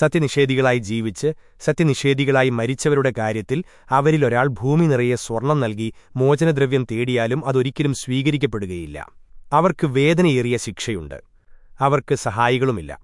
സത്യനിഷേധികളായി ജീവിച്ച് സത്യനിഷേധികളായി മരിച്ചവരുടെ കാര്യത്തിൽ അവരിലൊരാൾ ഭൂമി നിറയെ സ്വർണം നൽകി മോചനദ്രവ്യം തേടിയാലും അതൊരിക്കലും സ്വീകരിക്കപ്പെടുകയില്ല. അവർക്ക് വേദനയേറിയ ശിക്ഷയുണ്ട്. അവർക്ക് സഹായികളുമില്ല.